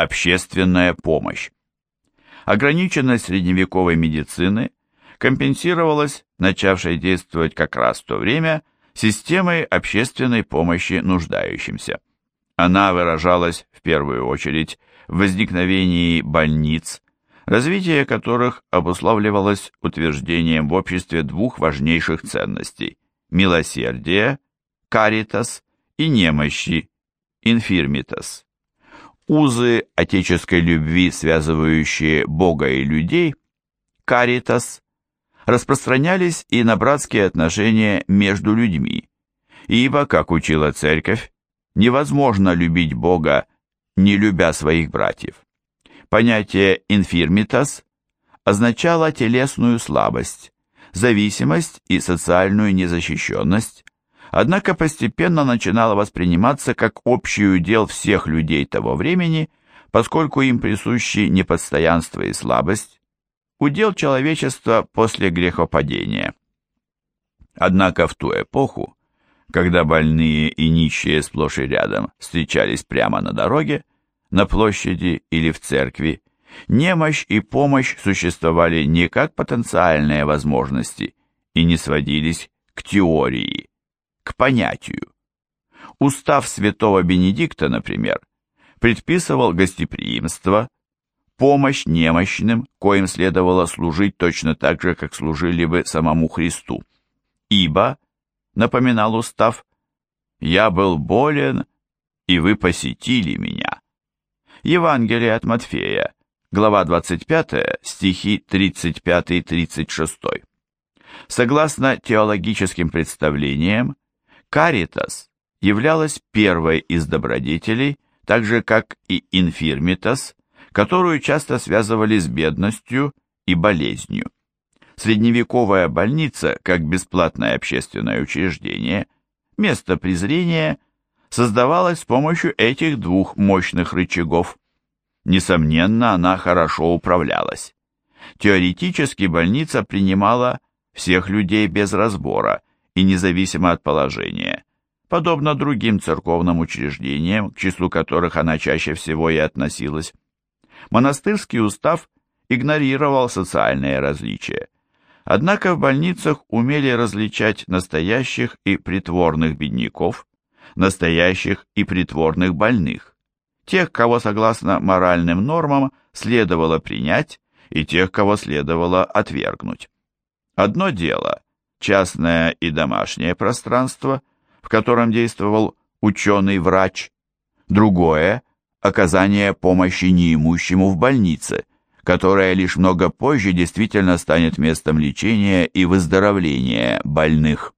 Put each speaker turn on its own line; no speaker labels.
Общественная помощь. Ограниченность средневековой медицины компенсировалась, начавшей действовать как раз в то время, системой общественной помощи нуждающимся. Она выражалась в первую очередь в возникновении больниц, развитие которых обуславливалось утверждением в обществе двух важнейших ценностей – милосердия, каритас и немощи, инфирмитас. Узы отеческой любви, связывающие Бога и людей, каритас, распространялись и на братские отношения между людьми, ибо, как учила Церковь, невозможно любить Бога, не любя своих братьев. Понятие «инфирмитас» означало телесную слабость, зависимость и социальную незащищенность, однако постепенно начинало восприниматься как общий удел всех людей того времени, поскольку им присущи непостоянство и слабость, удел человечества после грехопадения. Однако в ту эпоху, когда больные и нищие сплошь и рядом встречались прямо на дороге, на площади или в церкви, немощь и помощь существовали не как потенциальные возможности и не сводились к теории, к понятию. Устав святого Бенедикта, например, предписывал гостеприимство, помощь немощным, коим следовало служить точно так же, как служили бы самому Христу. Ибо, напоминал устав, «Я был болен, и вы посетили меня». Евангелие от Матфея, глава 25, стихи 35-36. Согласно теологическим представлениям, каритас являлась первой из добродетелей, так же как и инфирмитас, которую часто связывали с бедностью и болезнью. Средневековая больница, как бесплатное общественное учреждение, место презрения – создавалась с помощью этих двух мощных рычагов. Несомненно, она хорошо управлялась. Теоретически больница принимала всех людей без разбора и независимо от положения, подобно другим церковным учреждениям, к числу которых она чаще всего и относилась. Монастырский устав игнорировал социальные различия. Однако в больницах умели различать настоящих и притворных бедняков, настоящих и притворных больных, тех, кого согласно моральным нормам следовало принять, и тех, кого следовало отвергнуть. Одно дело – частное и домашнее пространство, в котором действовал ученый-врач, другое – оказание помощи неимущему в больнице, которая лишь много позже действительно станет местом лечения и выздоровления больных.